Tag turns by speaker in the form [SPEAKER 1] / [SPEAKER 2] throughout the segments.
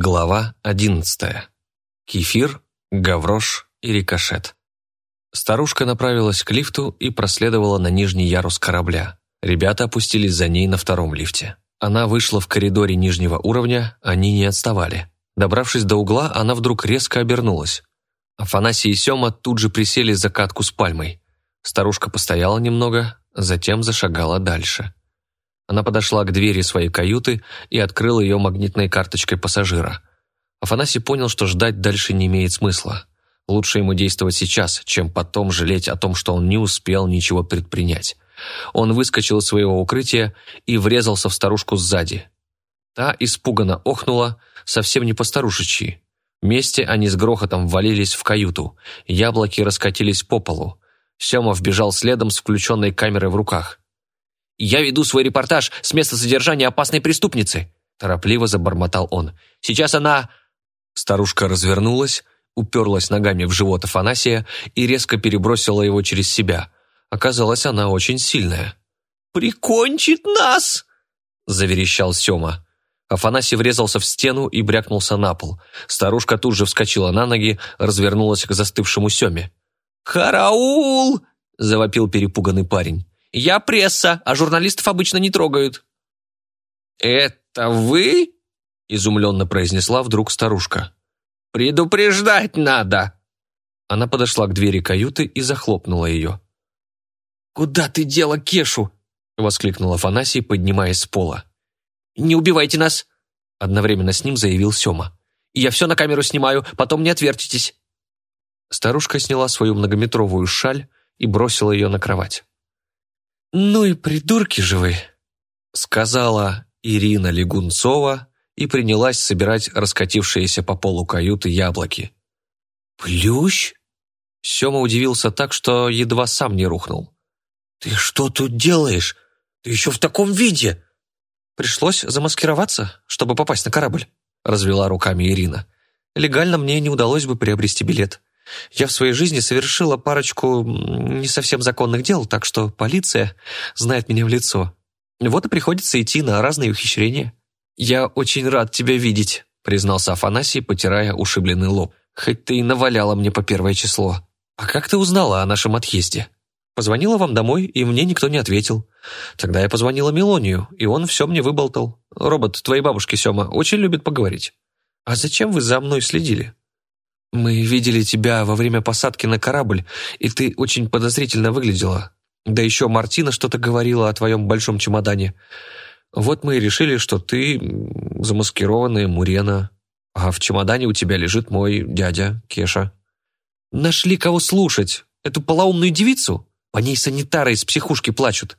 [SPEAKER 1] Глава одиннадцатая. Кефир, гаврош и рикошет. Старушка направилась к лифту и проследовала на нижний ярус корабля. Ребята опустились за ней на втором лифте. Она вышла в коридоре нижнего уровня, они не отставали. Добравшись до угла, она вдруг резко обернулась. Афанасий и Сёма тут же присели за катку с пальмой. Старушка постояла немного, затем зашагала дальше. Она подошла к двери своей каюты и открыла ее магнитной карточкой пассажира. Афанасий понял, что ждать дальше не имеет смысла. Лучше ему действовать сейчас, чем потом жалеть о том, что он не успел ничего предпринять. Он выскочил из своего укрытия и врезался в старушку сзади. Та испуганно охнула, совсем не по-старушечьи. Вместе они с грохотом ввалились в каюту. Яблоки раскатились по полу. Сема вбежал следом с включенной камерой в руках. «Я веду свой репортаж с места содержания опасной преступницы», торопливо забормотал он. «Сейчас она...» Старушка развернулась, уперлась ногами в живот Афанасия и резко перебросила его через себя. Оказалось, она очень сильная. «Прикончит нас!» заверещал Сема. Афанасий врезался в стену и брякнулся на пол. Старушка тут же вскочила на ноги, развернулась к застывшему Семе. «Караул!» – завопил перепуганный парень. Я пресса, а журналистов обычно не трогают». «Это вы?» – изумленно произнесла вдруг старушка. «Предупреждать надо!» Она подошла к двери каюты и захлопнула ее. «Куда ты дела Кешу?» – воскликнул Афанасий, поднимаясь с пола. «Не убивайте нас!» – одновременно с ним заявил Сема. «Я все на камеру снимаю, потом не отвертитесь!» Старушка сняла свою многометровую шаль и бросила ее на кровать. «Ну и придурки же вы», — сказала Ирина Легунцова и принялась собирать раскатившиеся по полу каюты яблоки. «Плющ?» Сема удивился так, что едва сам не рухнул. «Ты что тут делаешь? Ты еще в таком виде?» «Пришлось замаскироваться, чтобы попасть на корабль», — развела руками Ирина. «Легально мне не удалось бы приобрести билет. Я в своей жизни совершила парочку не совсем законных дел, так что полиция знает меня в лицо. Вот и приходится идти на разные ухищрения. «Я очень рад тебя видеть», — признался Афанасий, потирая ушибленный лоб. «Хоть ты и наваляла мне по первое число. А как ты узнала о нашем отъезде?» Позвонила вам домой, и мне никто не ответил. Тогда я позвонила Мелонию, и он все мне выболтал. Робот твоей бабушки Сема очень любит поговорить. А зачем вы за мной следили? «Мы видели тебя во время посадки на корабль, и ты очень подозрительно выглядела. Да еще Мартина что-то говорила о твоем большом чемодане. Вот мы и решили, что ты замаскированная Мурена, а в чемодане у тебя лежит мой дядя Кеша». «Нашли кого слушать? Эту полоумную девицу? По ней санитары из психушки плачут.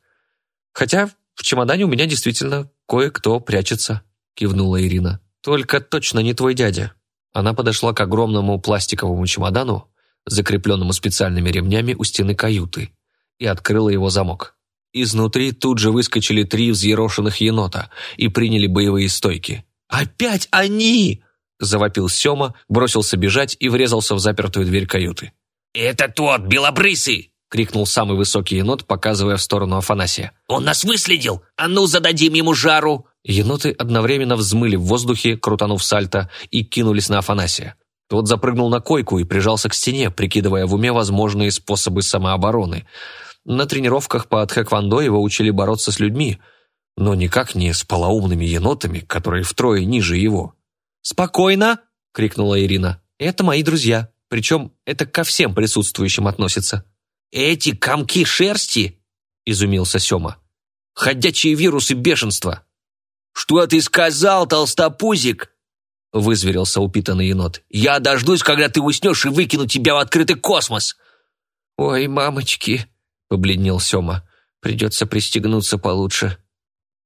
[SPEAKER 1] Хотя в чемодане у меня действительно кое-кто прячется», кивнула Ирина. «Только точно не твой дядя». Она подошла к огромному пластиковому чемодану, закрепленному специальными ремнями у стены каюты, и открыла его замок. Изнутри тут же выскочили три взъерошенных енота и приняли боевые стойки. «Опять они!» – завопил Сема, бросился бежать и врезался в запертую дверь каюты.
[SPEAKER 2] «Это тот, белобрысый!»
[SPEAKER 1] — крикнул самый высокий енот, показывая в сторону Афанасия.
[SPEAKER 2] «Он нас выследил! А ну, зададим ему жару!»
[SPEAKER 1] Еноты одновременно взмыли в воздухе, крутанув сальто, и кинулись на Афанасия. Тот запрыгнул на койку и прижался к стене, прикидывая в уме возможные способы самообороны. На тренировках по тхэквондо его учили бороться с людьми, но никак не с полоумными енотами, которые втрое ниже его. «Спокойно!» — крикнула Ирина. «Это мои друзья, причем это ко всем присутствующим относится».
[SPEAKER 2] «Эти комки шерсти?» — изумился Сема.
[SPEAKER 1] «Ходячие вирусы бешенства!»
[SPEAKER 2] «Что ты сказал, толстопузик?» — вызверился упитанный енот. «Я дождусь, когда ты уснешь, и выкину тебя в открытый космос!»
[SPEAKER 1] «Ой, мамочки!» — побледнел Сема. «Придется пристегнуться получше».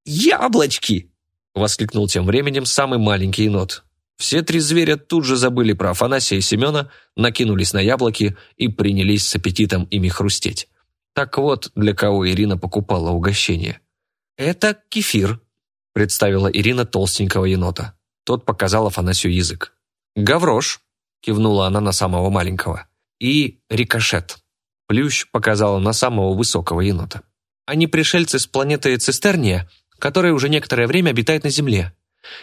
[SPEAKER 2] «Яблочки!»
[SPEAKER 1] — воскликнул тем временем самый маленький енот. Все три зверя тут же забыли про Афанасия и Семена, накинулись на яблоки и принялись с аппетитом ими хрустеть. Так вот, для кого Ирина покупала угощение. «Это кефир», представила Ирина толстенького енота. Тот показал Афанасию язык. «Гаврош», — кивнула она на самого маленького, и «рикошет». Плющ показала на самого высокого енота. «Они пришельцы с планеты Цистерния, которая уже некоторое время обитает на Земле.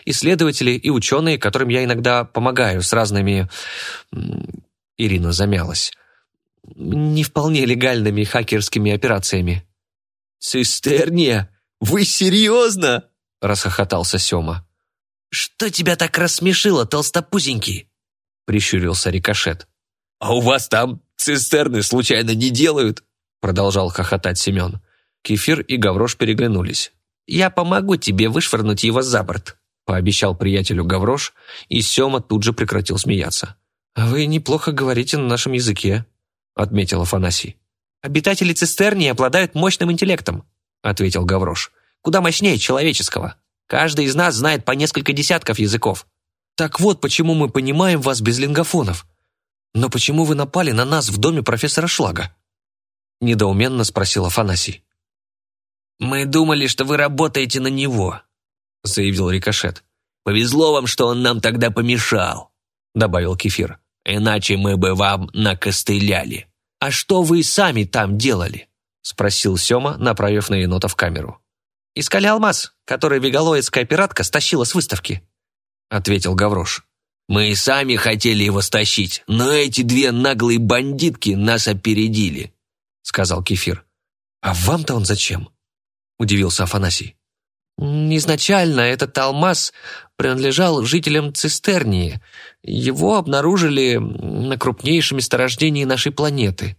[SPEAKER 1] Исследователи и ученые, которым я иногда помогаю с разными...» Ирина замялась. «Не вполне легальными хакерскими операциями».
[SPEAKER 2] «Цистерния? Вы серьезно?»
[SPEAKER 1] – расхохотался Сёма.
[SPEAKER 2] «Что тебя так рассмешило, толстопузенький?» – прищурился Рикошет. «А у вас там цистерны случайно не делают?» – продолжал хохотать Семен.
[SPEAKER 1] Кефир и Гаврош переглянулись.
[SPEAKER 2] «Я помогу тебе вышвырнуть его за борт», –
[SPEAKER 1] пообещал приятелю Гаврош, и Сёма тут же прекратил смеяться.
[SPEAKER 3] «Вы неплохо говорите на нашем языке», – отметил Афанасий.
[SPEAKER 2] «Обитатели цистерни обладают мощным интеллектом», – ответил Гаврош. «Куда мощнее человеческого. Каждый из нас знает по несколько десятков языков».
[SPEAKER 3] «Так вот, почему мы понимаем вас без лингофонов. Но почему вы напали на нас в доме профессора Шлага?» Недоуменно спросил Афанасий.
[SPEAKER 2] «Мы думали, что вы работаете на него», — заявил Рикошет. «Повезло вам, что он нам тогда помешал», — добавил Кефир. «Иначе мы бы вам накостыляли».
[SPEAKER 3] «А что вы сами там делали?» — спросил Сёма, направив на енота в камеру.
[SPEAKER 2] «Искали алмаз, который вегалоидская пиратка стащила с выставки», — ответил Гаврош. «Мы и сами хотели его стащить, но эти две наглые бандитки нас опередили», — сказал Кефир.
[SPEAKER 3] «А вам-то он зачем?» — удивился Афанасий.
[SPEAKER 2] Изначально этот алмаз принадлежал жителям Цистернии. Его обнаружили на крупнейшем месторождении нашей планеты.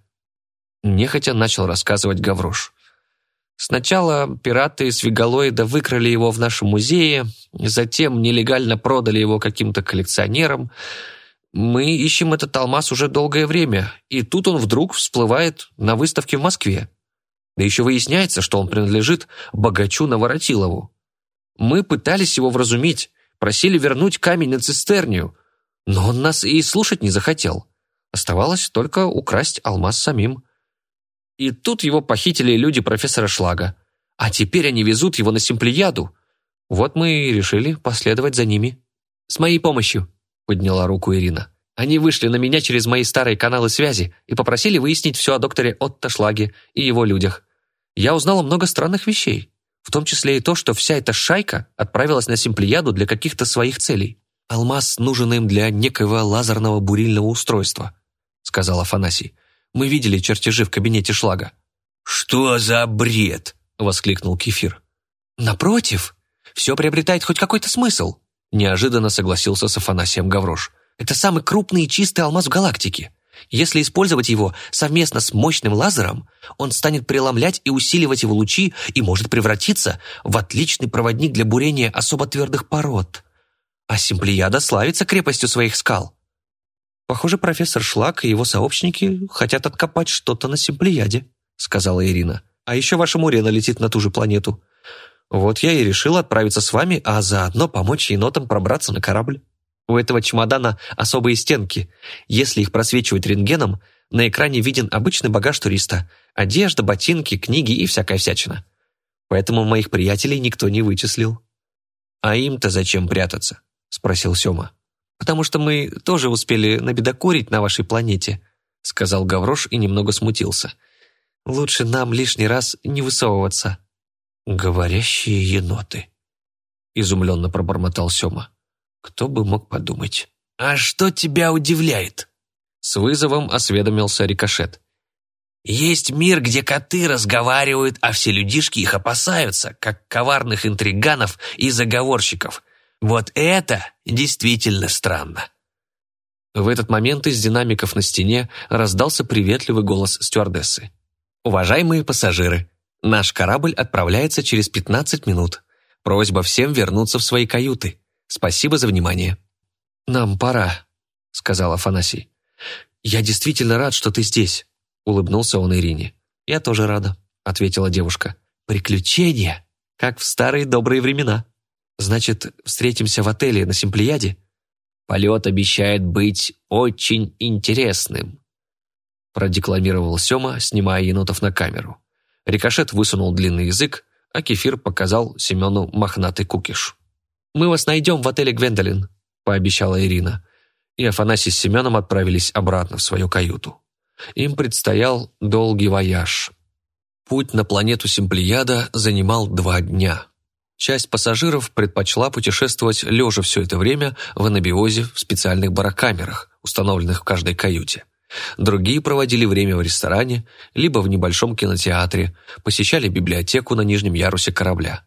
[SPEAKER 2] Нехотя начал рассказывать Гаврош. Сначала пираты из Вегалоида выкрали его в нашем музее, затем нелегально продали его каким-то коллекционерам. Мы ищем этот алмаз уже долгое время, и тут он вдруг всплывает на выставке в Москве. Да еще выясняется, что он принадлежит богачу Наворотилову. Мы пытались его вразумить, просили вернуть камень на цистернию, но он нас и слушать не захотел. Оставалось только украсть алмаз самим. И тут его похитили люди профессора Шлага. А теперь они везут его на Симплияду. Вот мы и решили последовать за ними. «С моей помощью», — подняла руку Ирина. Они вышли на меня через мои старые каналы связи и попросили выяснить все о докторе Отто Шлаге и его людях. Я узнала много странных вещей, в том числе и то, что вся эта шайка отправилась на Симплияду для каких-то своих целей. «Алмаз нужен им для некоего лазерного бурильного устройства», — сказал Афанасий. «Мы видели чертежи в кабинете Шлага».
[SPEAKER 4] «Что за бред?»
[SPEAKER 2] — воскликнул Кефир. «Напротив, все приобретает хоть какой-то смысл», — неожиданно согласился с Афанасием Гаврош. «Это самый крупный и чистый алмаз в галактике. Если использовать его совместно с мощным лазером, он станет преломлять и усиливать его лучи и может превратиться в отличный проводник для бурения особо твердых пород. А Симплияда славится крепостью своих скал. Похоже, профессор Шлак и его сообщники хотят откопать что-то на Симплияде, сказала Ирина. А еще ваша Мурена летит на ту же планету. Вот я и решила отправиться с вами, а заодно помочь енотам пробраться на корабль. У этого чемодана особые стенки. Если их просвечивать рентгеном, на экране виден обычный багаж туриста. Одежда, ботинки, книги и всякая всячина. Поэтому моих приятелей никто не вычислил. «А им-то зачем прятаться?» – спросил Сёма. «Потому что мы тоже успели набедокурить на вашей планете», – сказал Гаврош и немного смутился. «Лучше нам лишний раз не высовываться».
[SPEAKER 4] «Говорящие еноты», – изумленно пробормотал Сёма. Кто бы мог подумать.
[SPEAKER 2] «А что тебя удивляет?»
[SPEAKER 1] С вызовом осведомился Рикошет.
[SPEAKER 2] «Есть мир, где коты разговаривают, а все людишки их опасаются, как коварных интриганов и заговорщиков. Вот это действительно странно».
[SPEAKER 1] В этот момент из динамиков на стене раздался приветливый голос стюардессы. «Уважаемые пассажиры, наш корабль отправляется через 15 минут. Просьба всем вернуться в свои каюты. Спасибо за внимание».
[SPEAKER 3] «Нам пора», — сказал Афанасий. «Я действительно рад, что ты здесь», — улыбнулся он Ирине.
[SPEAKER 1] «Я тоже рада», — ответила девушка. «Приключения, как в старые добрые времена. Значит, встретимся в отеле на Симплияде?»
[SPEAKER 2] «Полет обещает быть очень интересным», — продекламировал Сёма, снимая енотов на камеру.
[SPEAKER 1] Рикошет высунул длинный язык, а Кефир показал Семену мохнатый кукиш. «Мы вас найдем в отеле Гвендолин», — пообещала Ирина. И Афанасий с Семеном отправились обратно в свою каюту. Им предстоял долгий вояж. Путь на планету Симплияда занимал два дня. Часть пассажиров предпочла путешествовать лежа все это время в анабиозе в специальных барокамерах, установленных в каждой каюте. Другие проводили время в ресторане, либо в небольшом кинотеатре, посещали библиотеку на нижнем ярусе корабля.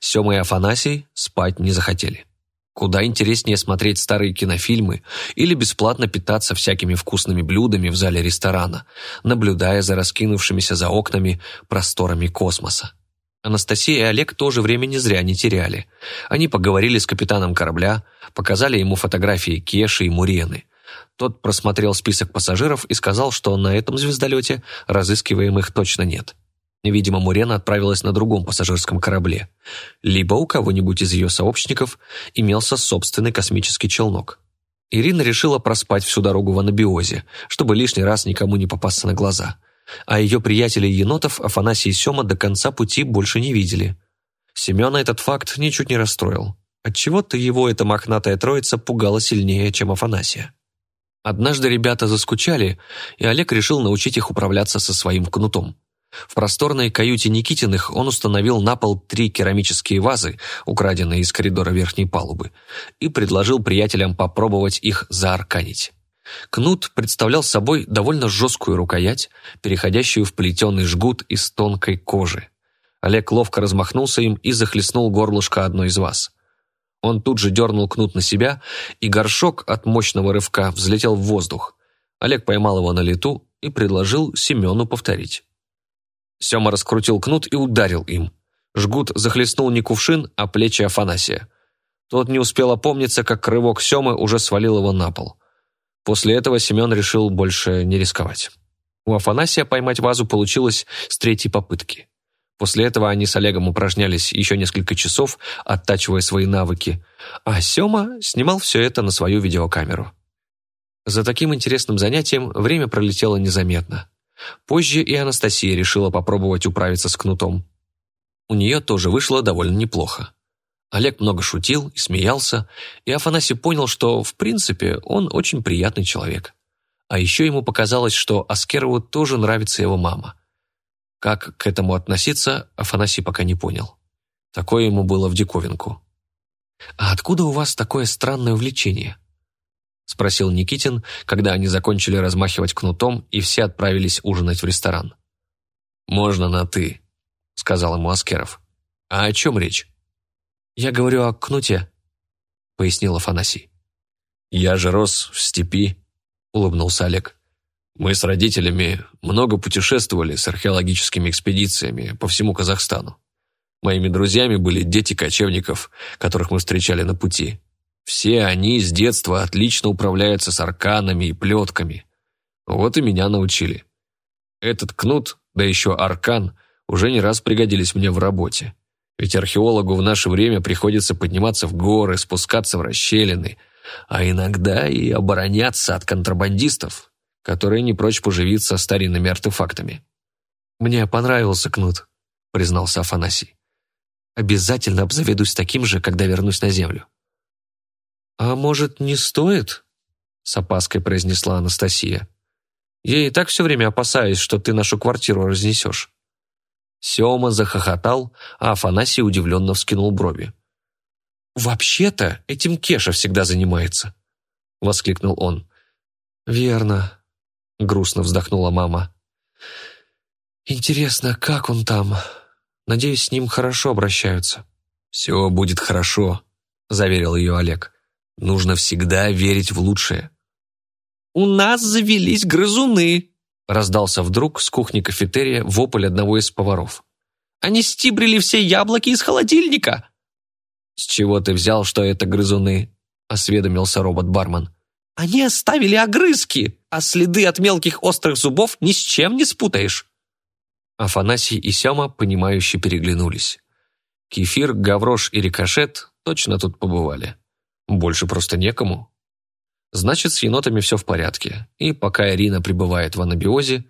[SPEAKER 1] Сема и Афанасий спать не захотели. Куда интереснее смотреть старые кинофильмы или бесплатно питаться всякими вкусными блюдами в зале ресторана, наблюдая за раскинувшимися за окнами просторами космоса. Анастасия и Олег тоже времени зря не теряли. Они поговорили с капитаном корабля, показали ему фотографии Кеши и Мурены. Тот просмотрел список пассажиров и сказал, что на этом звездолете разыскиваемых точно нет. Видимо, Мурена отправилась на другом пассажирском корабле. Либо у кого-нибудь из ее сообщников имелся собственный космический челнок. Ирина решила проспать всю дорогу в анабиозе, чтобы лишний раз никому не попасться на глаза. А ее приятелей-енотов Афанасий и Сема до конца пути больше не видели. Семена этот факт ничуть не расстроил. Отчего-то его эта мохнатая троица пугала сильнее, чем Афанасия. Однажды ребята заскучали, и Олег решил научить их управляться со своим кнутом. В просторной каюте Никитиных он установил на пол три керамические вазы, украденные из коридора верхней палубы, и предложил приятелям попробовать их заарканить. Кнут представлял собой довольно жесткую рукоять, переходящую в плетеный жгут из тонкой кожи. Олег ловко размахнулся им и захлестнул горлышко одной из ваз. Он тут же дернул кнут на себя, и горшок от мощного рывка взлетел в воздух. Олег поймал его на лету и предложил Семену повторить. Сема раскрутил кнут и ударил им. Жгут захлестнул не кувшин, а плечи Афанасия. Тот не успел опомниться, как рывок Семы уже свалил его на пол. После этого Семен решил больше не рисковать. У Афанасия поймать вазу получилось с третьей попытки. После этого они с Олегом упражнялись еще несколько часов, оттачивая свои навыки, а Сема снимал все это на свою видеокамеру. За таким интересным занятием время пролетело незаметно. Позже и Анастасия решила попробовать управиться с кнутом. У нее тоже вышло довольно неплохо. Олег много шутил и смеялся, и Афанасий понял, что, в принципе, он очень приятный человек. А еще ему показалось, что Аскерову тоже нравится его мама. Как к этому относиться, Афанасий пока не понял. Такое ему было в диковинку. «А откуда у вас такое странное увлечение?» — спросил Никитин, когда они закончили размахивать кнутом и все отправились ужинать в ресторан. «Можно на «ты», — сказал ему Аскеров. «А о чем речь?» «Я говорю о кнуте», — пояснил Афанасий. «Я же рос в степи», — улыбнулся Олег. «Мы с родителями много путешествовали с археологическими экспедициями по всему Казахстану. Моими друзьями были дети кочевников, которых мы встречали на пути. Все они с детства отлично управляются с арканами и плетками. Вот и меня научили. Этот кнут, да еще аркан, уже не раз пригодились мне в работе. Ведь археологу в наше время приходится подниматься в горы, спускаться в расщелины, а иногда и обороняться от контрабандистов, которые не прочь поживиться старинными артефактами. «Мне понравился кнут», — признался Афанасий. «Обязательно обзаведусь таким же, когда вернусь на землю». «А может, не стоит?» — с опаской произнесла Анастасия. «Я и так все время опасаюсь, что ты нашу квартиру разнесешь». Сема захохотал, а Афанасий удивленно вскинул брови. «Вообще-то этим Кеша всегда занимается», — воскликнул он. «Верно», — грустно вздохнула мама. «Интересно, как он там? Надеюсь, с ним хорошо обращаются». «Все будет хорошо», — заверил ее Олег. Нужно всегда верить в лучшее. «У нас завелись грызуны!» Раздался вдруг с кухни кафетерия вопль одного из поваров. «Они стибрили все яблоки из холодильника!» «С чего ты взял, что это грызуны?» осведомился робот-бармен. «Они оставили огрызки, а следы от мелких острых зубов ни с чем не спутаешь!» Афанасий и Сема, понимающе переглянулись. Кефир, Гаврош и Рикошет точно тут побывали. Больше просто некому. Значит, с енотами все в порядке, и пока Ирина пребывает в анабиозе,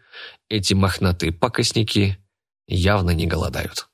[SPEAKER 1] эти мохнатые пакостники явно не голодают.